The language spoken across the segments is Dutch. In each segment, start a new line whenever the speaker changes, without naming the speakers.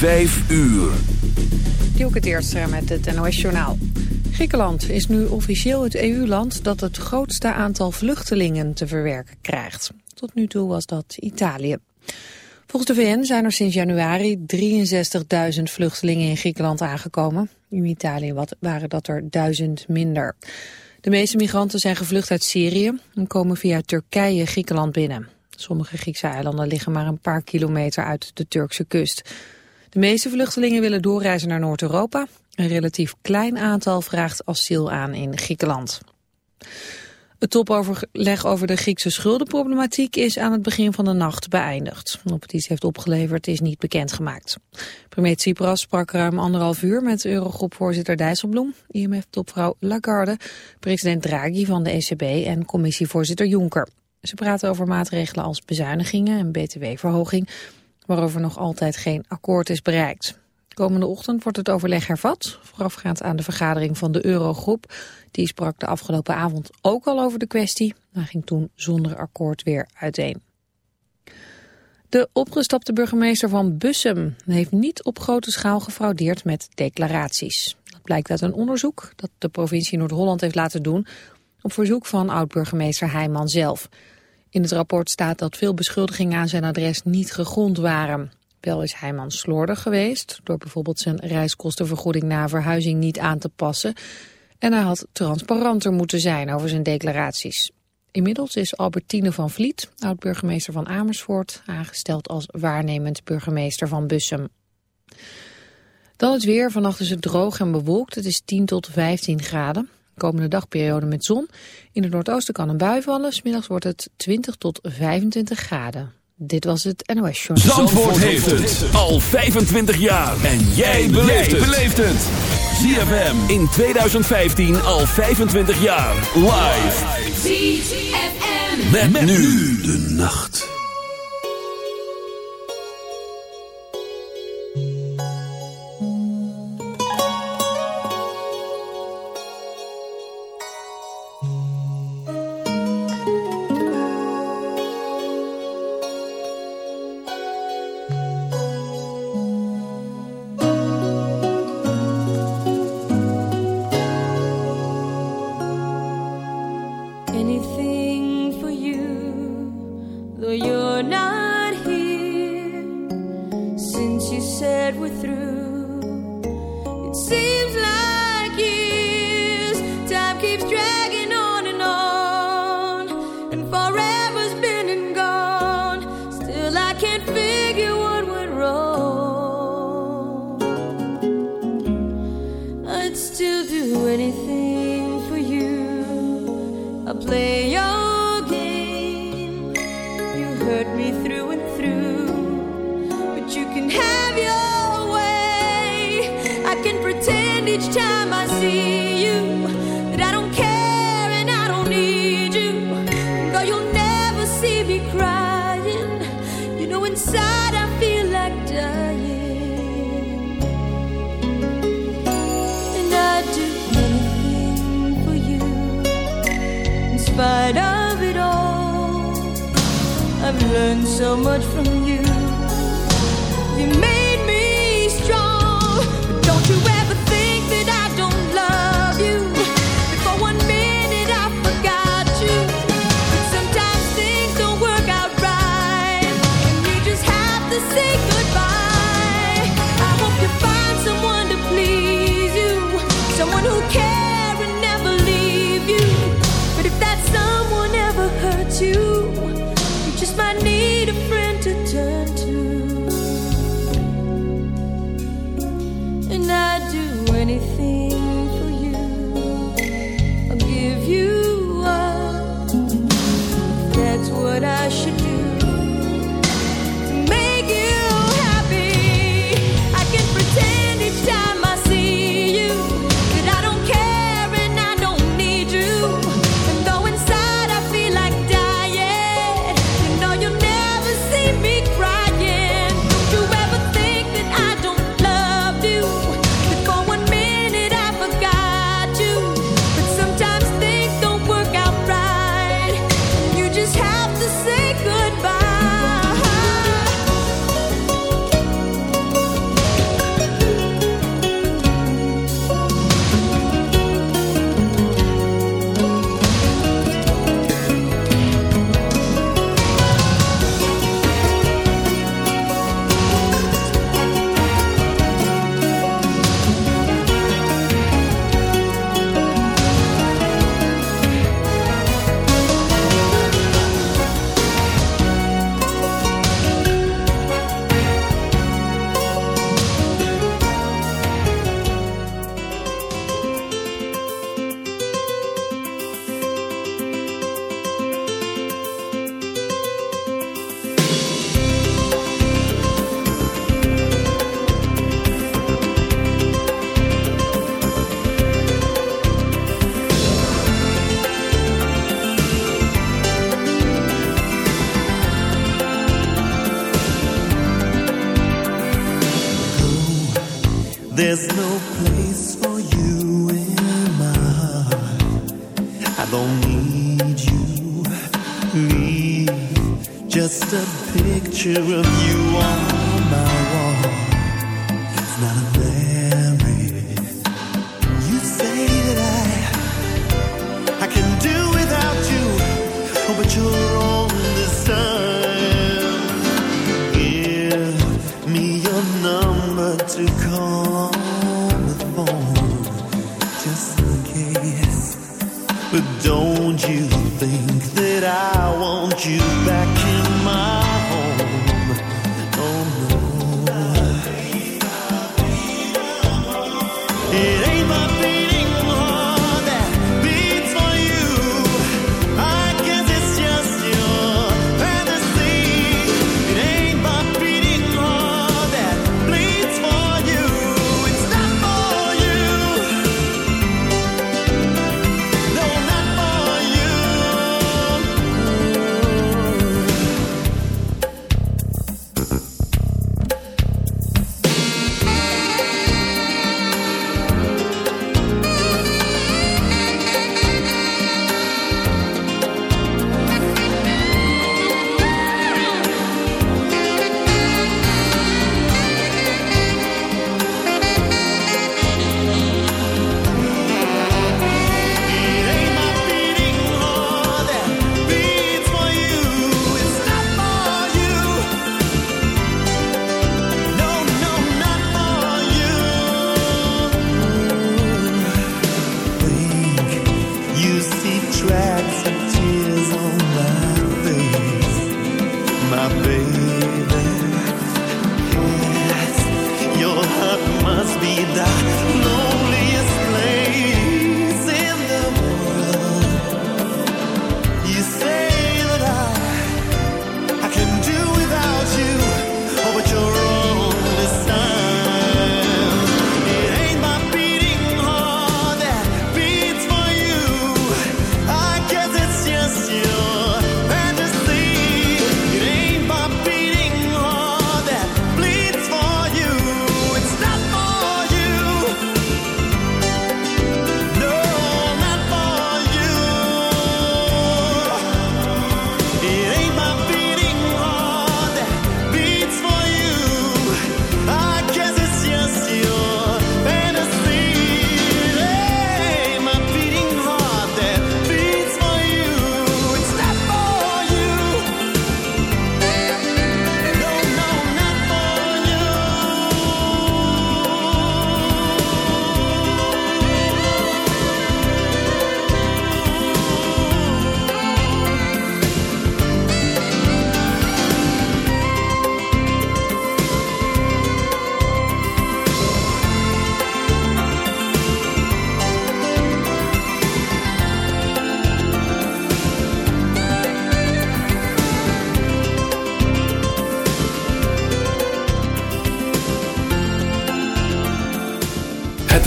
Vijf uur.
Dielke Teerstra met het NOS-journaal. Griekenland is nu officieel het EU-land dat het grootste aantal vluchtelingen te verwerken krijgt. Tot nu toe was dat Italië. Volgens de VN zijn er sinds januari 63.000 vluchtelingen in Griekenland aangekomen. In Italië waren dat er duizend minder. De meeste migranten zijn gevlucht uit Syrië en komen via Turkije Griekenland binnen. Sommige Griekse eilanden liggen maar een paar kilometer uit de Turkse kust. De meeste vluchtelingen willen doorreizen naar Noord-Europa. Een relatief klein aantal vraagt asiel aan in Griekenland. Het topoverleg over de Griekse schuldenproblematiek is aan het begin van de nacht beëindigd. Of het iets heeft opgeleverd is niet bekendgemaakt. Premier Tsipras sprak ruim anderhalf uur met Eurogroepvoorzitter Dijsselbloem, IMF-topvrouw Lagarde, president Draghi van de ECB en commissievoorzitter Juncker. Ze praten over maatregelen als bezuinigingen en btw-verhoging, waarover nog altijd geen akkoord is bereikt. Komende ochtend wordt het overleg hervat, voorafgaand aan de vergadering van de Eurogroep. Die sprak de afgelopen avond ook al over de kwestie, maar ging toen zonder akkoord weer uiteen. De opgestapte burgemeester van Bussum heeft niet op grote schaal gefraudeerd met declaraties. Dat blijkt uit een onderzoek dat de provincie Noord-Holland heeft laten doen op verzoek van oud-burgemeester Heijman zelf. In het rapport staat dat veel beschuldigingen aan zijn adres niet gegrond waren. Wel is Heijman slordig geweest, door bijvoorbeeld zijn reiskostenvergoeding na verhuizing niet aan te passen. En hij had transparanter moeten zijn over zijn declaraties. Inmiddels is Albertine van Vliet, oud-burgemeester van Amersfoort, aangesteld als waarnemend burgemeester van Bussum. Dan het weer. Vannacht is het droog en bewolkt. Het is 10 tot 15 graden. Komende dagperiode met zon. In het noordoosten kan een bui vallen. Smiddags wordt het 20 tot 25 graden. Dit was het NOS Show.
Zandvoort, heeft het al 25 jaar. En jij beleeft het. ZFM in 2015 al 25 jaar. Live. ZFM. met nu de nacht.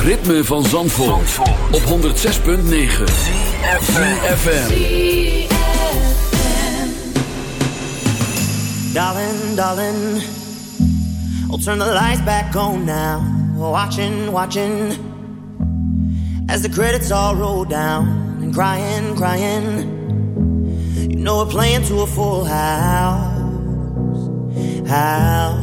Ritme van Zandvoort, op 106.9 CFFM
Darling, darling I'll turn the lights back on now. Watching, watching As the credits all roll down. And crying, crying You know we're playing to a full house. House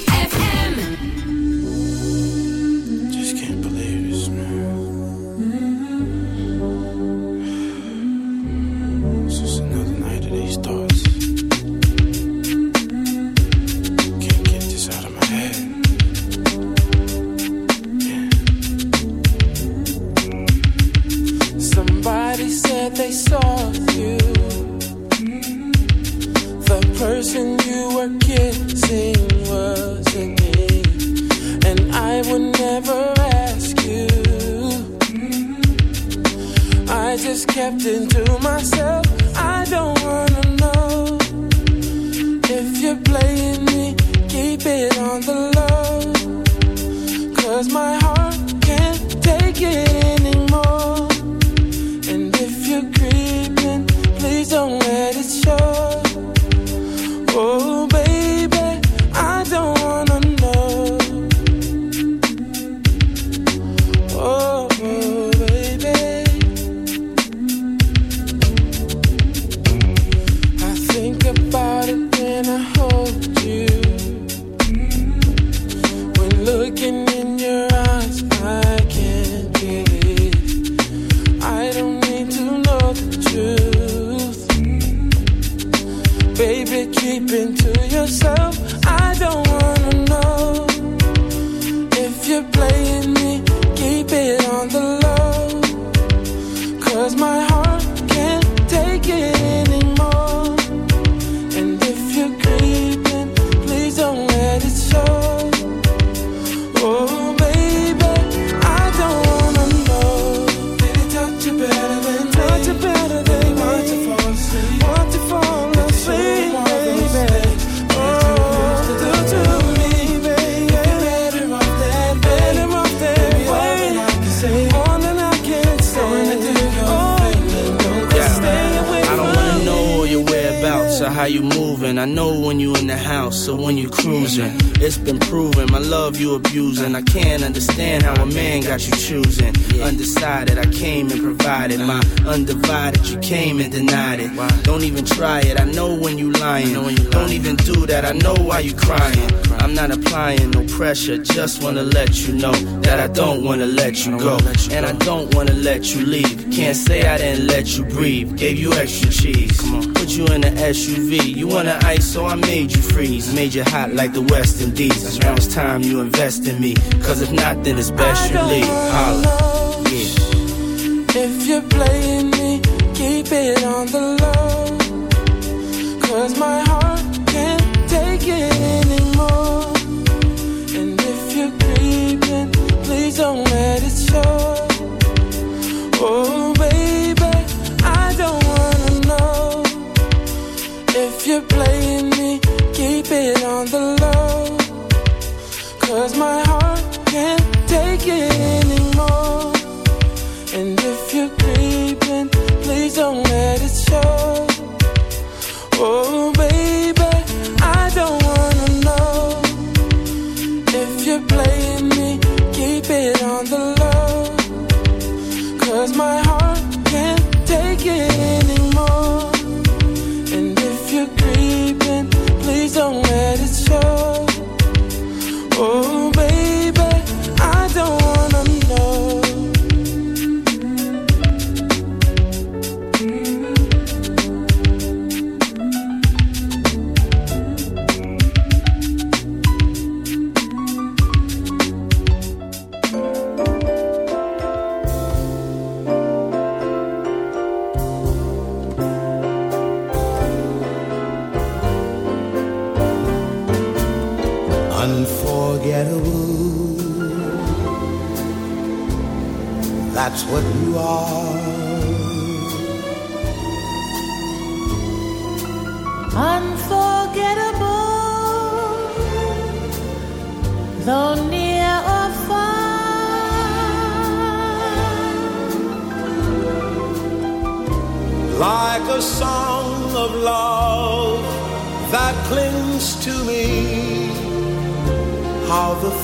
sleeping undivided, you came and denied it. Why? Don't even try it, I know when you lying. when you Don't even do that, I know why you crying. I'm not applying no pressure, just wanna let you know that I don't wanna let you go. And I don't wanna let you leave. Can't say I didn't let you breathe. Gave you extra cheese. Put you in an SUV. You want an ice, so I made you freeze. Made you hot like the West Indies. Now it's time you invest in me. Cause if not, then it's best you leave. Holla.
Yeah. If you're playing Cause my heart can't take it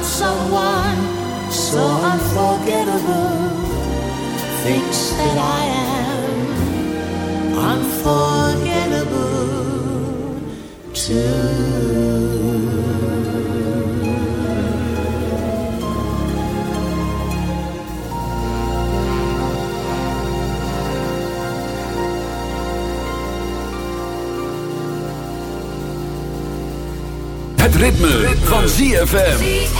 That someone so unforgettable thinks that I am unforgettable
Het ritme, van ZFM.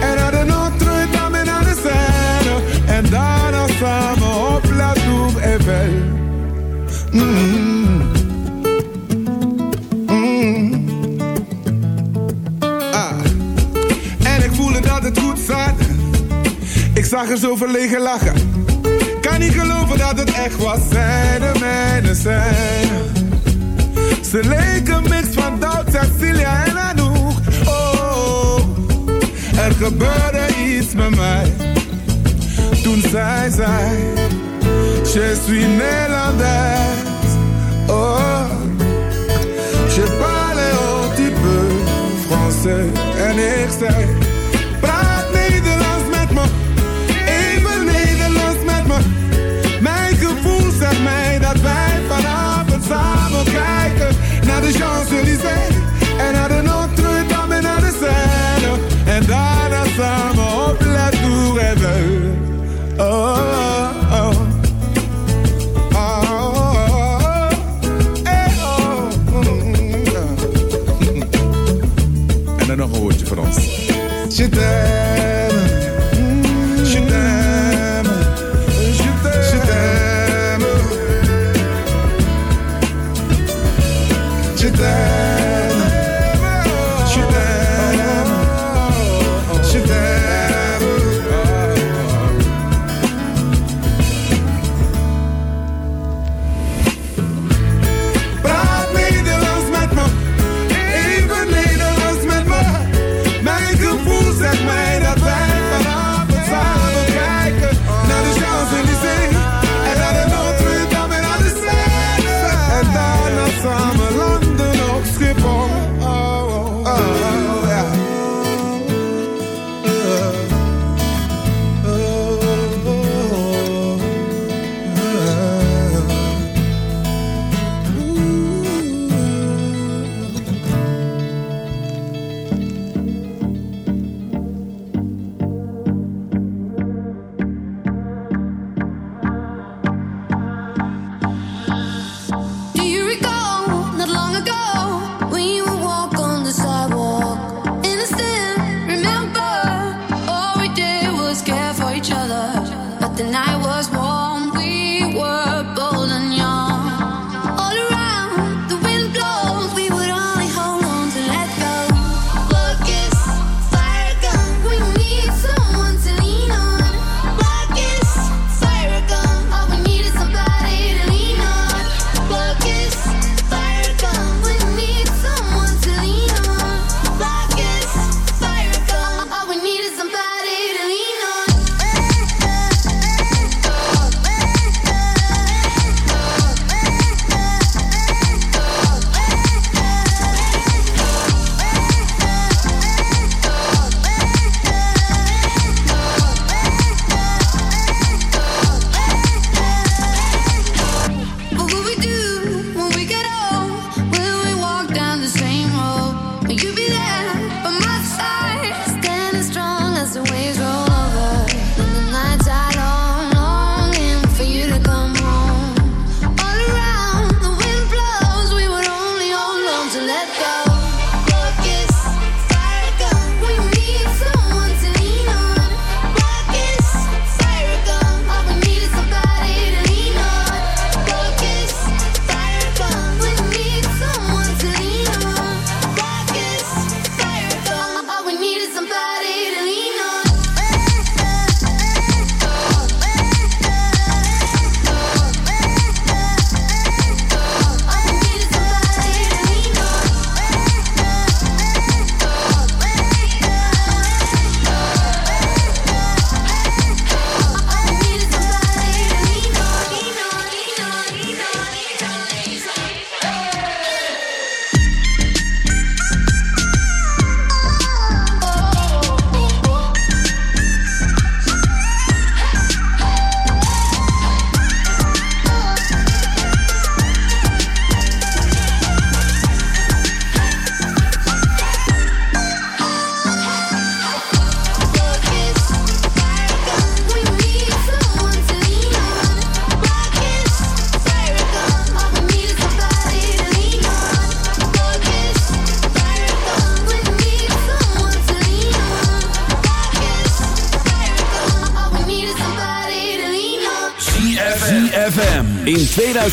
En naar de Notre-Dame naar de Seine. En daarna samen op La Tour Eiffel. Mm. Mm. Ah. En ik voelde dat het goed zat. Ik zag er zo verlegen lachen. Kan niet geloven dat het echt was. Zij de mijne zijn. Ze leken mix van Doubt, Cecilia en gebeurde iets met mij. Toen zij zei, je suis Nederlands. Oh, je parle un petit peu français. En ik zei, praat Nederlands met me. Even Nederlands met me. Mijn gevoel zegt mij dat wij vanavond samen kijken naar de Champs-Élysées en naar de La Tour Eiffel. Oh, oh, oh. Oh, oh, oh. Eh, oh. En dan nog een woordje voor ons.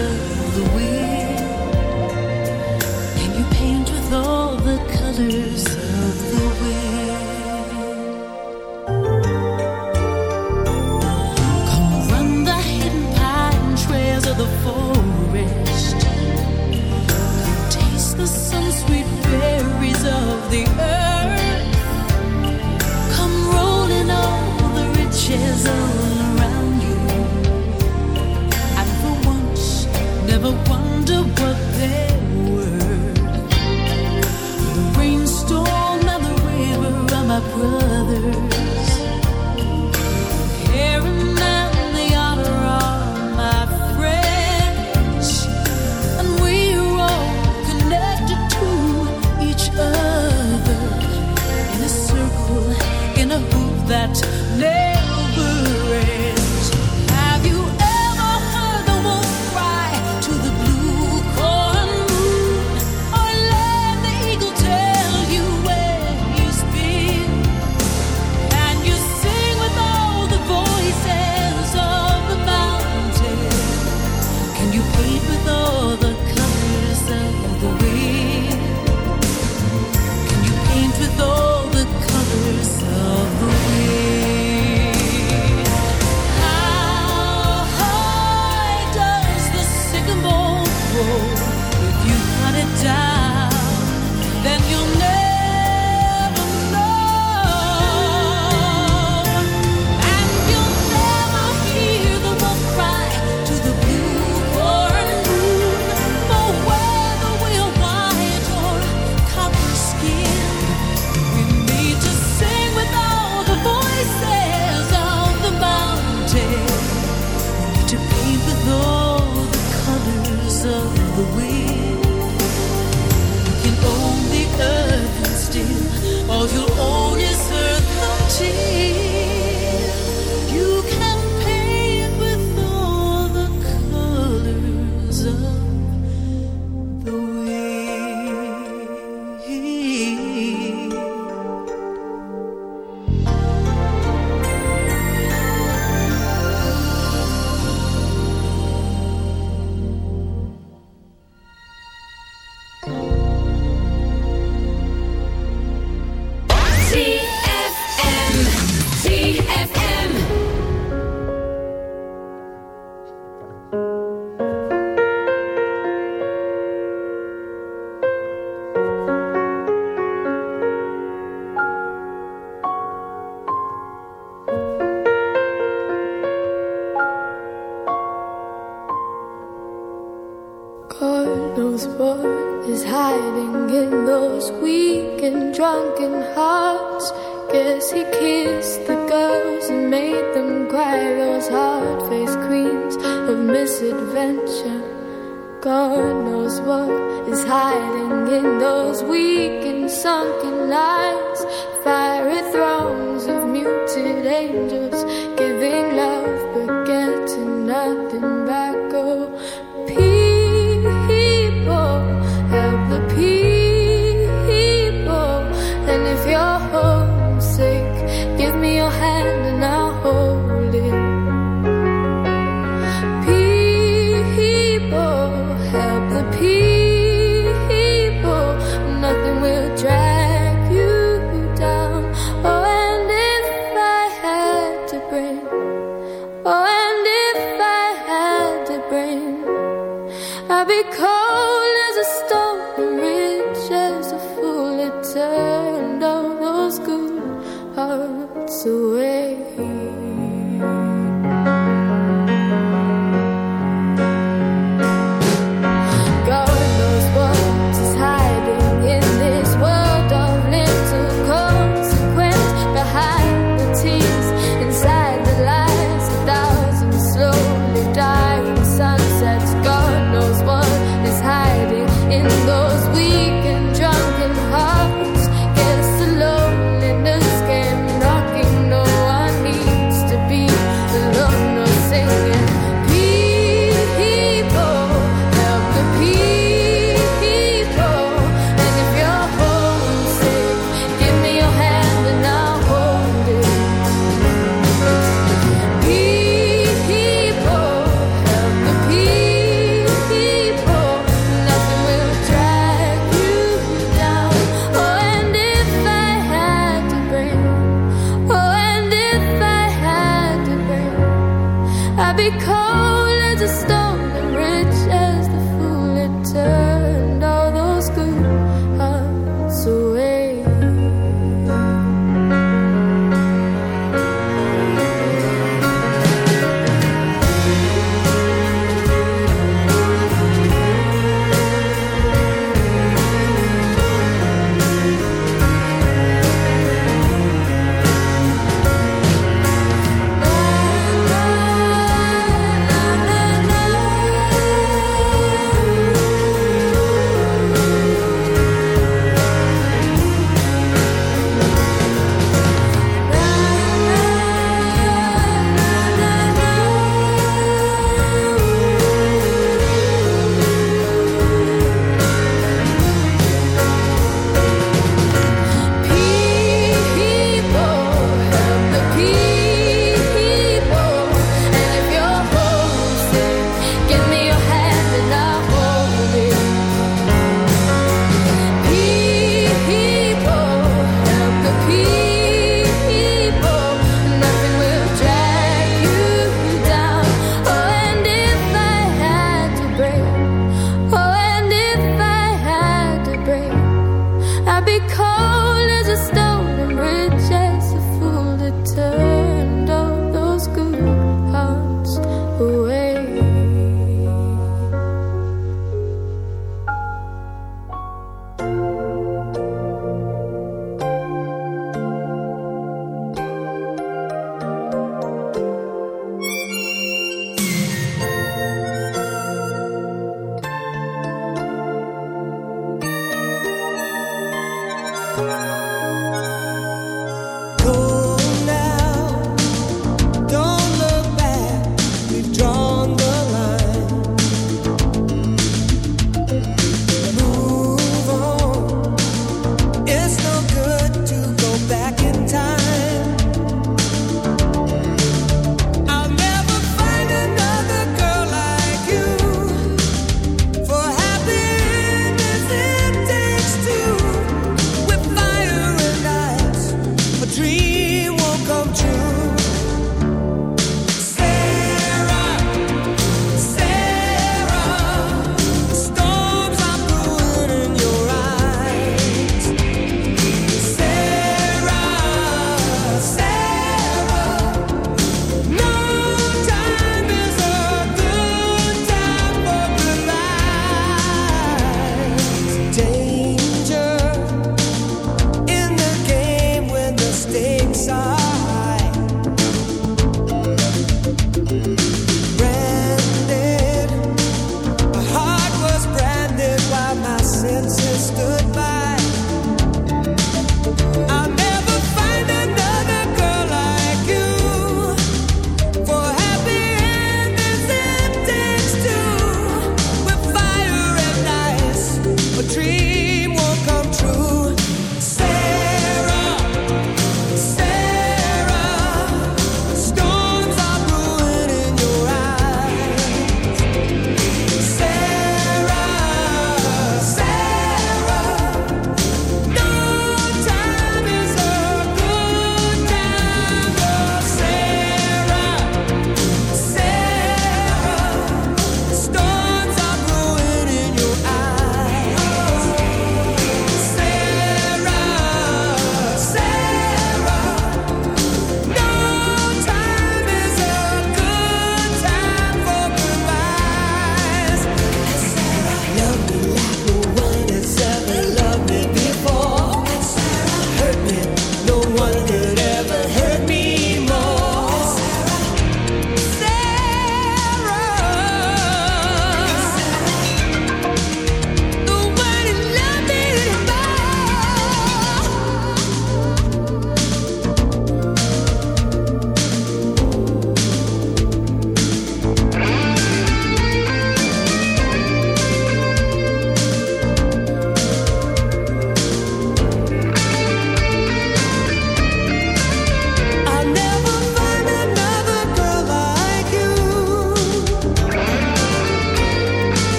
good.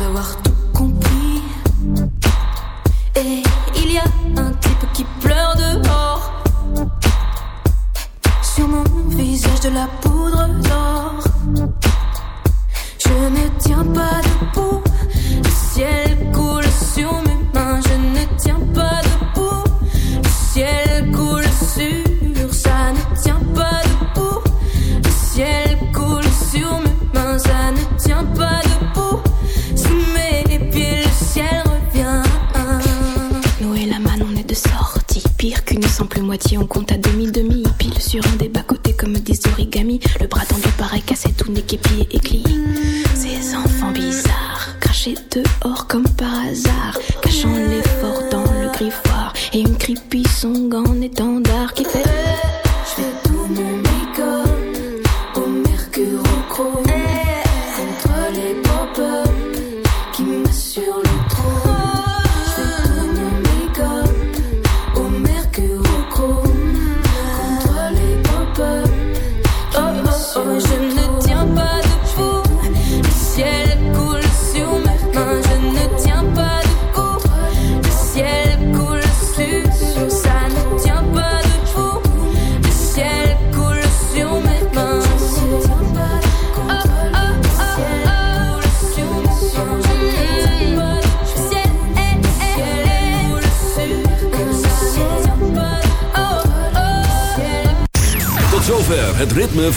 d'avoir tout compris. Et il y a un type qui pleure dehors. Sur mon visage de la poudre d'or.
Si on compte à demi-demi. il Pile sur un des bas-côtés comme des origamis. Le bras tendu paraît cassé, tout n'est qu'épié et
glié.